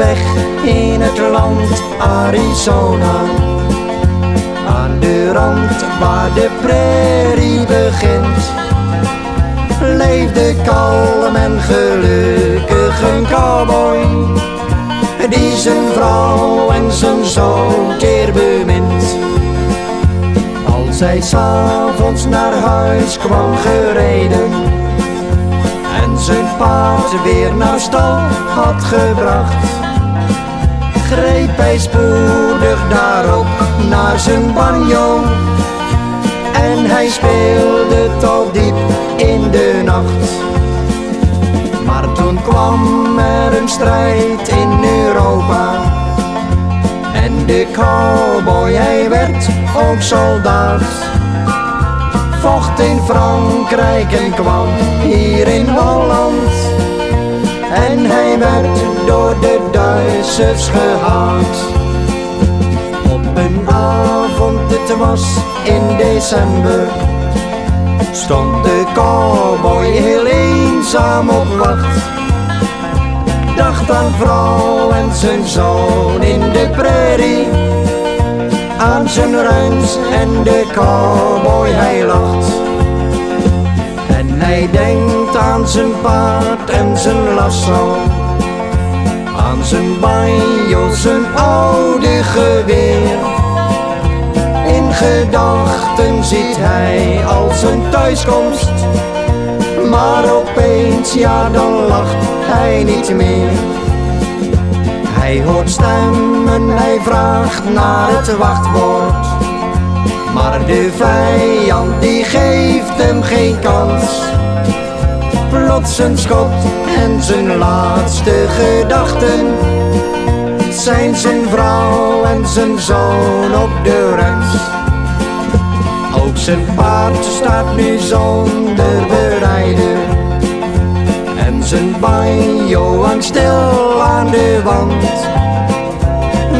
weg in het land Arizona. Aan de rand waar de prairie begint, leefde kalm en gelukkig een cowboy. Die zijn vrouw en zijn zoon teer bemint. Als hij s'avonds naar huis kwam gereden en zijn paard weer naar stal had gebracht, greep hij spoedig daarop naar zijn banjo. En hij speelde tot diep in de nacht. Maar toen kwam er een strijd in Europa. En de cowboy, hij werd ook soldaat. Vocht in Frankrijk en kwam hier in Holland. En hij werd door de Duitsers gehaat. Op een avond, het was in december, stond de cowboy heel eenzaam op wacht. Dacht aan vrouw en zijn zoon in de prairie, aan zijn ruins en de cowboy hij lacht. Hij denkt aan zijn paard en zijn lasso, aan zijn banjo, zijn oude geweer. In gedachten ziet hij al zijn thuiskomst, maar opeens, ja dan lacht hij niet meer. Hij hoort stemmen, hij vraagt naar het wachtwoord. De vijand die geeft hem geen kans. Plots een schot en zijn laatste gedachten zijn zijn vrouw en zijn zoon op de rens. Ook zijn paard staat nu zonder berijder. En zijn banjo hangt stil aan de wand.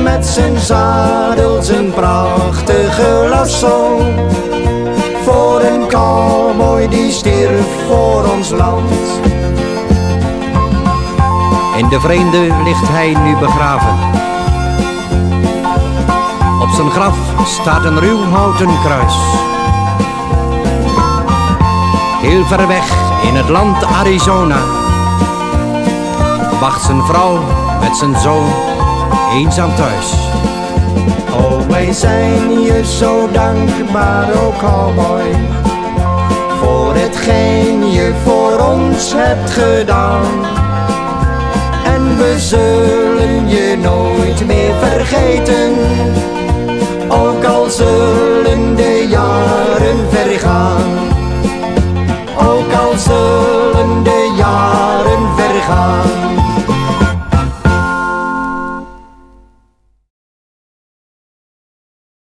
Met zijn zadel, zijn prachtige lasso. Voor een cowboy die stierf voor ons land. In de vreemde ligt hij nu begraven. Op zijn graf staat een ruw houten kruis. Heel ver weg in het land Arizona wacht zijn vrouw met zijn zoon eenzaam thuis. Oh, wij zijn je zo dankbaar, oh cowboy, voor hetgeen je voor ons hebt gedaan. En we zullen je nooit meer vergeten, ook al zullen de jaren vergaan.